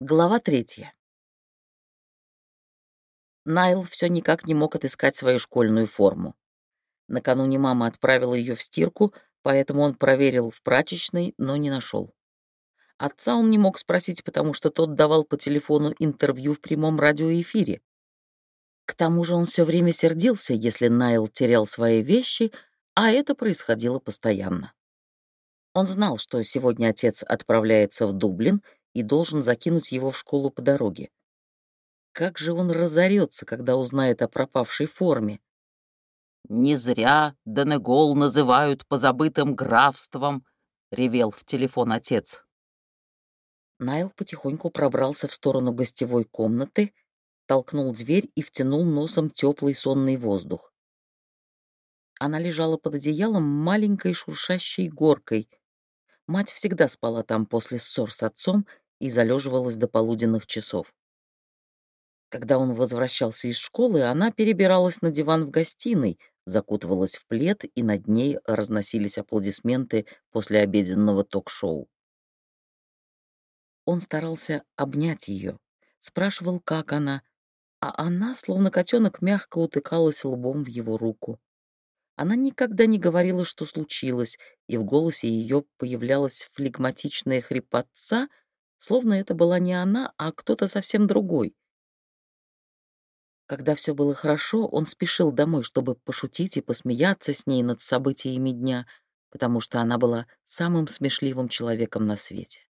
Глава третья. Найл все никак не мог отыскать свою школьную форму. Накануне мама отправила ее в стирку, поэтому он проверил в прачечной, но не нашел. Отца он не мог спросить, потому что тот давал по телефону интервью в прямом радиоэфире. К тому же он все время сердился, если Найл терял свои вещи, а это происходило постоянно. Он знал, что сегодня отец отправляется в Дублин — и должен закинуть его в школу по дороге. Как же он разорется, когда узнает о пропавшей форме? «Не зря Денегол называют позабытым графством», — ревел в телефон отец. Найл потихоньку пробрался в сторону гостевой комнаты, толкнул дверь и втянул носом теплый сонный воздух. Она лежала под одеялом маленькой шуршащей горкой. Мать всегда спала там после ссор с отцом и залеживалась до полуденных часов. Когда он возвращался из школы, она перебиралась на диван в гостиной, закутывалась в плед, и над ней разносились аплодисменты после обеденного ток-шоу. Он старался обнять ее, спрашивал, как она, а она, словно котенок, мягко утыкалась лбом в его руку. Она никогда не говорила, что случилось, и в голосе ее появлялась флегматичная хрипотца — словно это была не она, а кто-то совсем другой. Когда все было хорошо, он спешил домой, чтобы пошутить и посмеяться с ней над событиями дня, потому что она была самым смешливым человеком на свете.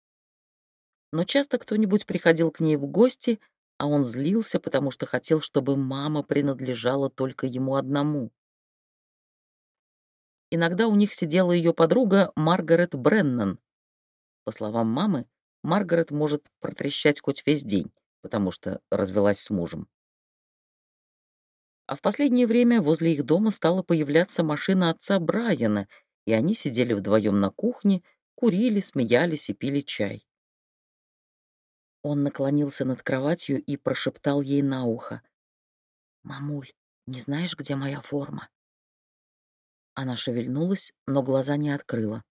Но часто кто-нибудь приходил к ней в гости, а он злился, потому что хотел, чтобы мама принадлежала только ему одному. Иногда у них сидела ее подруга Маргарет Бреннан. По словам мамы, Маргарет может протрещать хоть весь день, потому что развелась с мужем. А в последнее время возле их дома стала появляться машина отца Брайана, и они сидели вдвоем на кухне, курили, смеялись и пили чай. Он наклонился над кроватью и прошептал ей на ухо. «Мамуль, не знаешь, где моя форма?» Она шевельнулась, но глаза не открыла.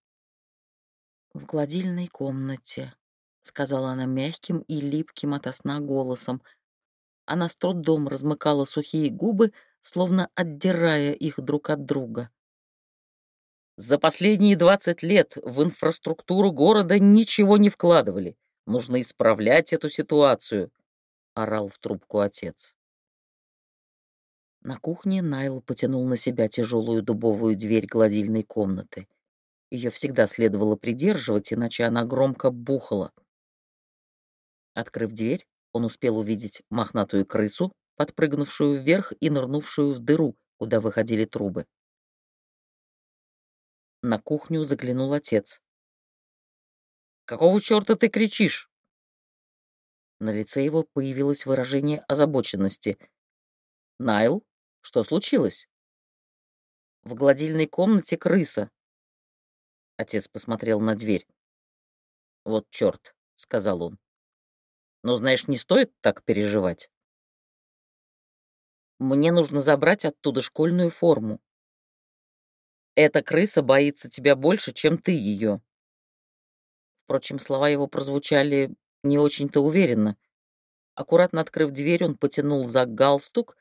«В гладильной комнате», сказала она мягким и липким ото сна голосом. Она с трудом размыкала сухие губы, словно отдирая их друг от друга. За последние двадцать лет в инфраструктуру города ничего не вкладывали. Нужно исправлять эту ситуацию, орал в трубку отец. На кухне Найл потянул на себя тяжелую дубовую дверь гладильной комнаты. Ее всегда следовало придерживать, иначе она громко бухала. Открыв дверь, он успел увидеть мохнатую крысу, подпрыгнувшую вверх и нырнувшую в дыру, куда выходили трубы. На кухню заглянул отец. «Какого черта ты кричишь?» На лице его появилось выражение озабоченности. «Найл, что случилось?» «В гладильной комнате крыса». Отец посмотрел на дверь. «Вот черт», — сказал он. Но, знаешь, не стоит так переживать. Мне нужно забрать оттуда школьную форму. Эта крыса боится тебя больше, чем ты ее. Впрочем, слова его прозвучали не очень-то уверенно. Аккуратно открыв дверь, он потянул за галстук,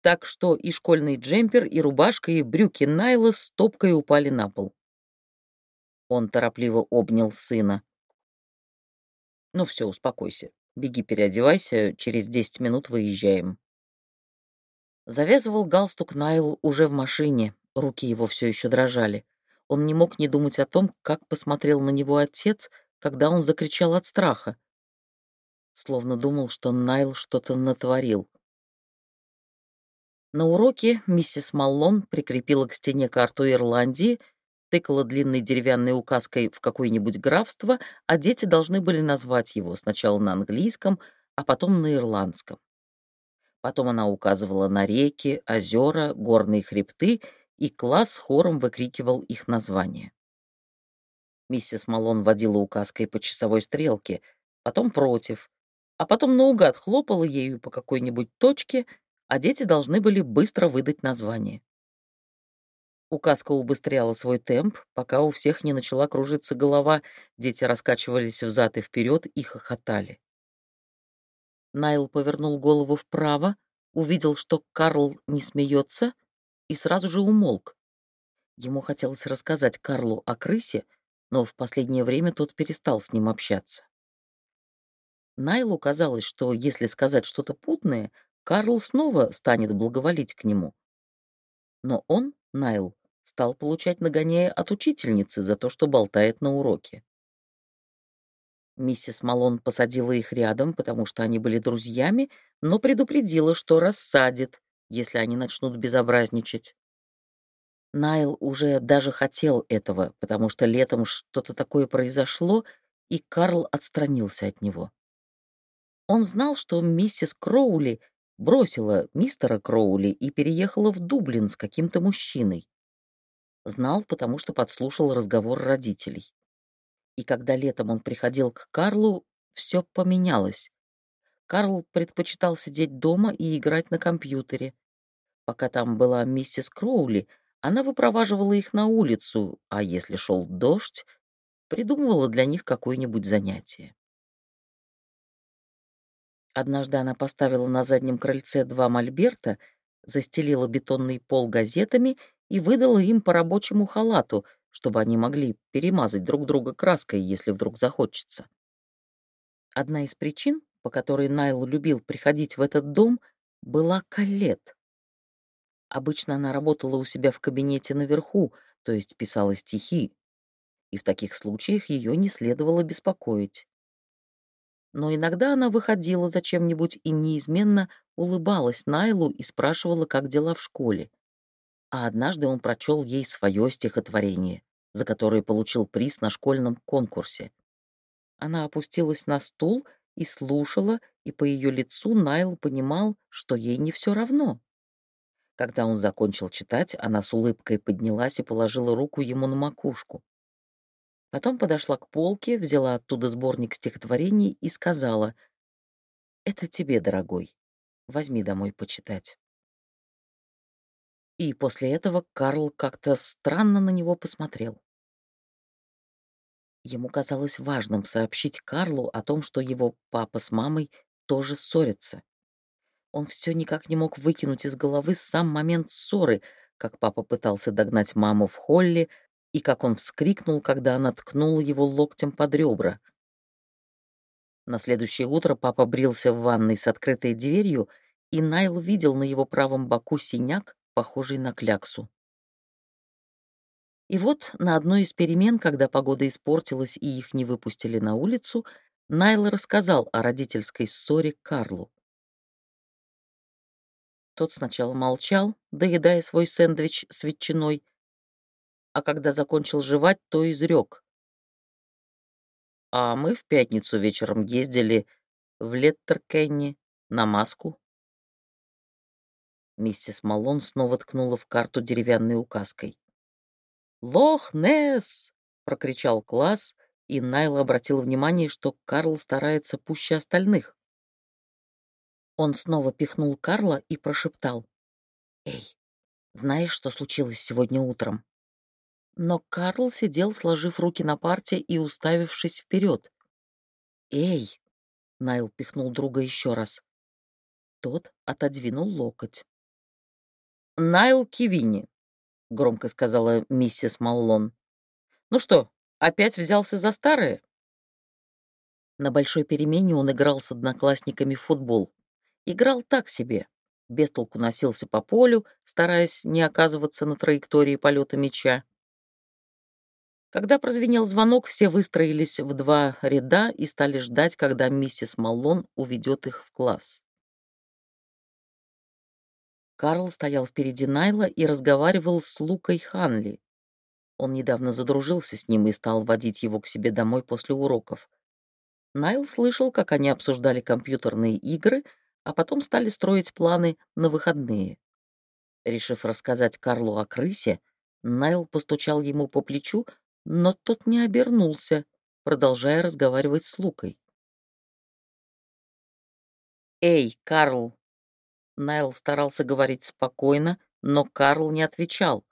так что и школьный джемпер, и рубашка, и брюки Найла с топкой упали на пол. Он торопливо обнял сына. «Ну все, успокойся. Беги, переодевайся, через десять минут выезжаем. Завязывал галстук Найл уже в машине, руки его все еще дрожали. Он не мог не думать о том, как посмотрел на него отец, когда он закричал от страха. Словно думал, что Найл что-то натворил. На уроке миссис Маллон прикрепила к стене карту Ирландии тыкала длинной деревянной указкой в какое-нибудь графство, а дети должны были назвать его сначала на английском, а потом на ирландском. Потом она указывала на реки, озера, горные хребты, и класс хором выкрикивал их названия. Миссис Малон водила указкой по часовой стрелке, потом против, а потом наугад хлопала ею по какой-нибудь точке, а дети должны были быстро выдать название. Указка убыстряла свой темп, пока у всех не начала кружиться голова, дети раскачивались взад и вперед и хохотали. Найл повернул голову вправо, увидел, что Карл не смеется, и сразу же умолк. Ему хотелось рассказать Карлу о крысе, но в последнее время тот перестал с ним общаться. Найлу казалось, что если сказать что-то путное, Карл снова станет благоволить к нему. Но он, Найл, стал получать нагоняя от учительницы за то, что болтает на уроке. Миссис Малон посадила их рядом, потому что они были друзьями, но предупредила, что рассадит, если они начнут безобразничать. Найл уже даже хотел этого, потому что летом что-то такое произошло, и Карл отстранился от него. Он знал, что миссис Кроули бросила мистера Кроули и переехала в Дублин с каким-то мужчиной. Знал, потому что подслушал разговор родителей. И когда летом он приходил к Карлу, все поменялось. Карл предпочитал сидеть дома и играть на компьютере. Пока там была миссис Кроули, она выпроваживала их на улицу, а если шел дождь, придумывала для них какое-нибудь занятие. Однажды она поставила на заднем крыльце два мольберта, застелила бетонный пол газетами и выдала им по рабочему халату, чтобы они могли перемазать друг друга краской, если вдруг захочется. Одна из причин, по которой Найл любил приходить в этот дом, была Калет. Обычно она работала у себя в кабинете наверху, то есть писала стихи, и в таких случаях ее не следовало беспокоить. Но иногда она выходила за чем-нибудь и неизменно улыбалась Найлу и спрашивала, как дела в школе. А однажды он прочел ей свое стихотворение, за которое получил приз на школьном конкурсе. Она опустилась на стул и слушала, и по ее лицу Найл понимал, что ей не все равно. Когда он закончил читать, она с улыбкой поднялась и положила руку ему на макушку. Потом подошла к полке, взяла оттуда сборник стихотворений и сказала, «Это тебе, дорогой. Возьми домой почитать». И после этого Карл как-то странно на него посмотрел. Ему казалось важным сообщить Карлу о том, что его папа с мамой тоже ссорятся. Он все никак не мог выкинуть из головы сам момент ссоры, как папа пытался догнать маму в холле, и как он вскрикнул, когда она ткнула его локтем под ребра. На следующее утро папа брился в ванной с открытой дверью, и Найл видел на его правом боку синяк, похожий на кляксу. И вот на одной из перемен, когда погода испортилась и их не выпустили на улицу, Найл рассказал о родительской ссоре Карлу. Тот сначала молчал, доедая свой сэндвич с ветчиной, а когда закончил жевать, то изрек. А мы в пятницу вечером ездили в Леттеркенни на маску. Миссис Малон снова ткнула в карту деревянной указкой. «Лох-Несс!» — прокричал класс, и Найл обратил внимание, что Карл старается пуще остальных. Он снова пихнул Карла и прошептал. «Эй, знаешь, что случилось сегодня утром?» Но Карл сидел, сложив руки на парте и уставившись вперед. «Эй!» — Найл пихнул друга еще раз. Тот отодвинул локоть. «Найл Кивини», — громко сказала миссис Маллон. «Ну что, опять взялся за старое?» На большой перемене он играл с одноклассниками в футбол. Играл так себе. Без толку носился по полю, стараясь не оказываться на траектории полета мяча. Когда прозвенел звонок, все выстроились в два ряда и стали ждать, когда миссис Маллон уведет их в класс. Карл стоял впереди Найла и разговаривал с Лукой Ханли. Он недавно задружился с ним и стал водить его к себе домой после уроков. Найл слышал, как они обсуждали компьютерные игры, а потом стали строить планы на выходные. Решив рассказать Карлу о крысе, Найл постучал ему по плечу, но тот не обернулся, продолжая разговаривать с Лукой. «Эй, Карл!» Найл старался говорить спокойно, но Карл не отвечал.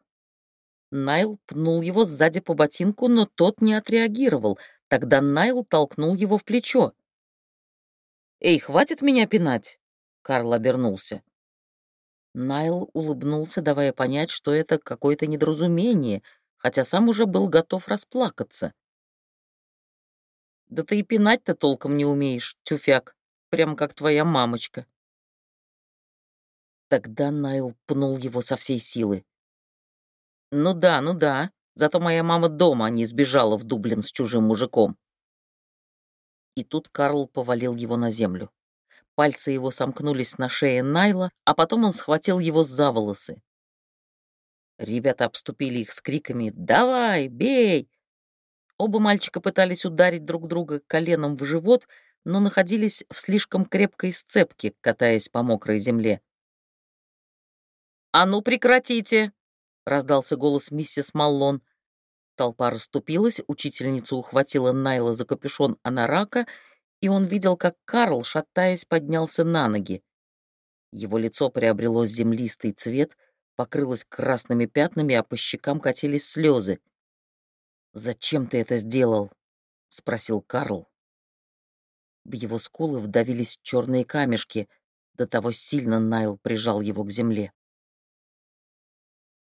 Найл пнул его сзади по ботинку, но тот не отреагировал. Тогда Найл толкнул его в плечо. «Эй, хватит меня пинать!» Карл обернулся. Найл улыбнулся, давая понять, что это какое-то недоразумение, хотя сам уже был готов расплакаться. «Да ты и пинать-то толком не умеешь, тюфяк, прям как твоя мамочка». Тогда Найл пнул его со всей силы. «Ну да, ну да, зато моя мама дома, а не сбежала в Дублин с чужим мужиком». И тут Карл повалил его на землю. Пальцы его сомкнулись на шее Найла, а потом он схватил его за волосы. Ребята обступили их с криками «Давай, бей!». Оба мальчика пытались ударить друг друга коленом в живот, но находились в слишком крепкой сцепке, катаясь по мокрой земле. «А ну прекратите!» — раздался голос миссис Маллон. Толпа расступилась, учительница ухватила Найла за капюшон анарака и он видел, как Карл, шатаясь, поднялся на ноги. Его лицо приобрело землистый цвет, покрылось красными пятнами, а по щекам катились слезы. «Зачем ты это сделал?» — спросил Карл. В его скулы вдавились черные камешки, до того сильно Найл прижал его к земле.